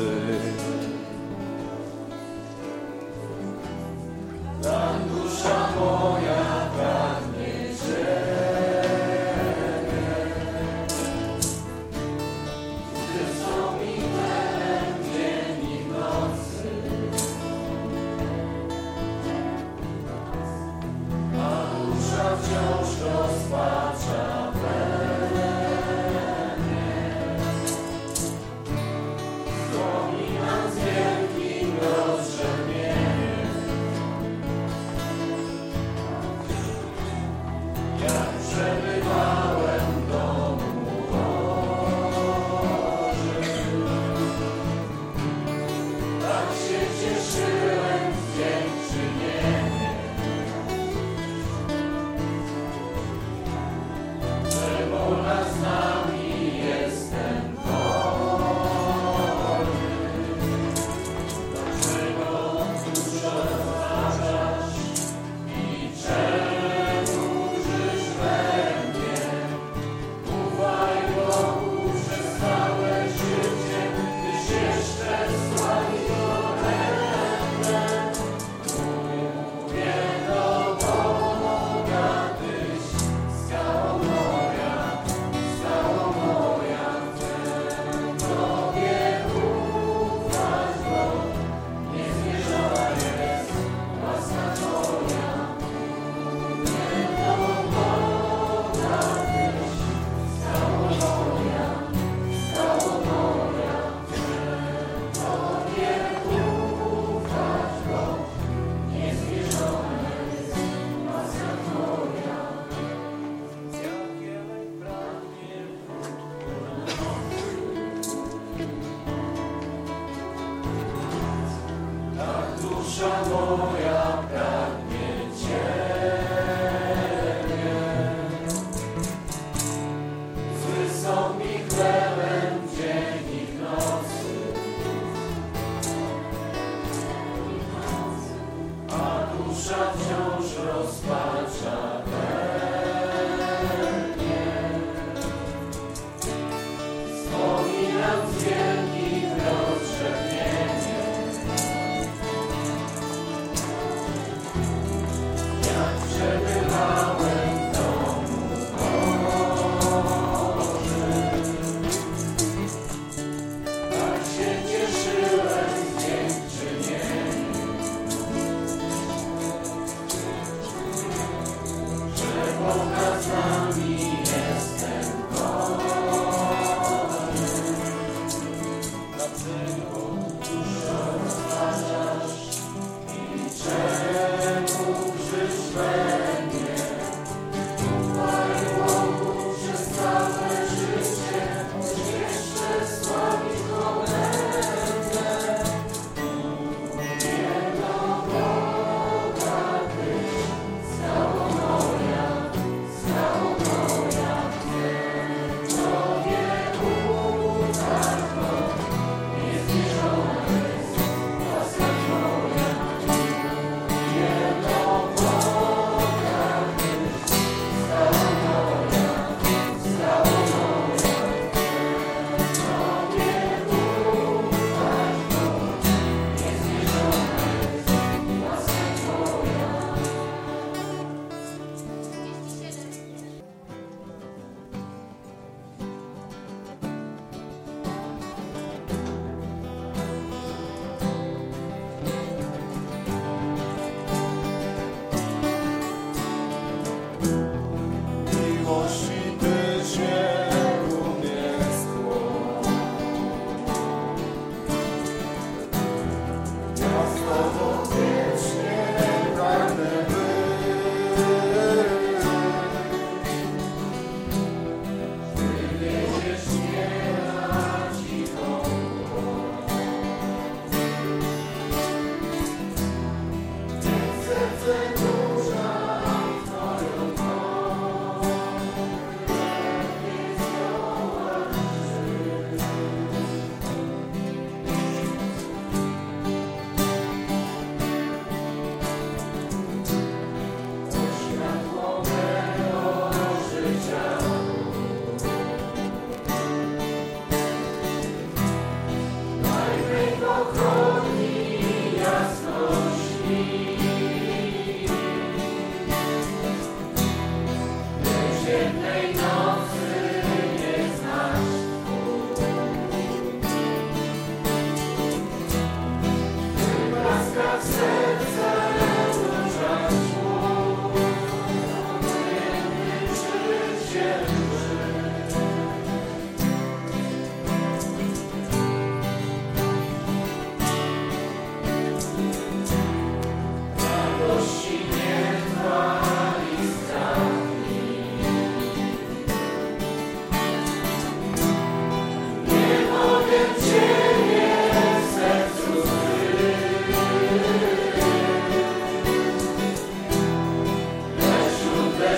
Syn.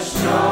snow.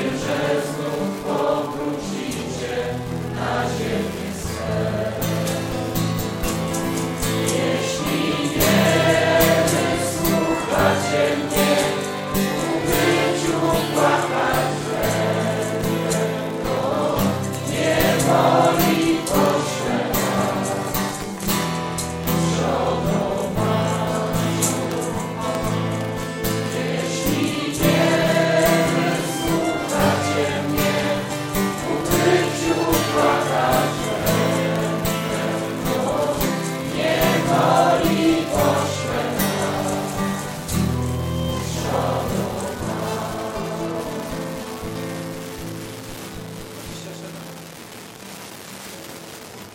Ojcze